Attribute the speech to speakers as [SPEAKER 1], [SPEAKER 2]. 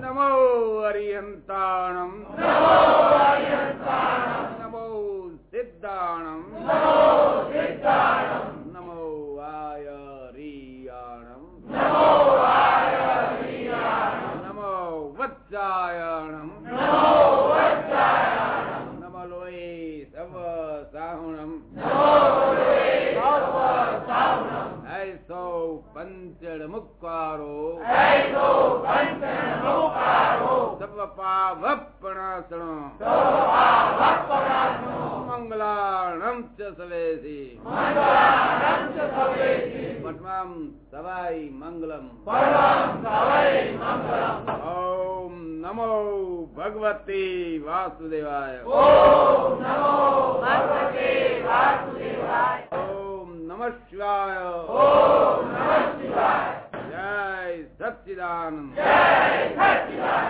[SPEAKER 1] नमो अरिहन्ताणम् नमो सिद्धाणम् नमो आयरीयाणम् नमो वत्सायणम् नमो लोये सवसाहुणम् ऐसौ पञ्चमुक्कारो पावपणासणो मङ्गलाणं च मंगलम पठ्वां सवाई मंगलम ॐ नमो भगवती वासुदेवाय नमो वासुदेवाय ॐ नमः शिवाय जय सच्चिदानन्द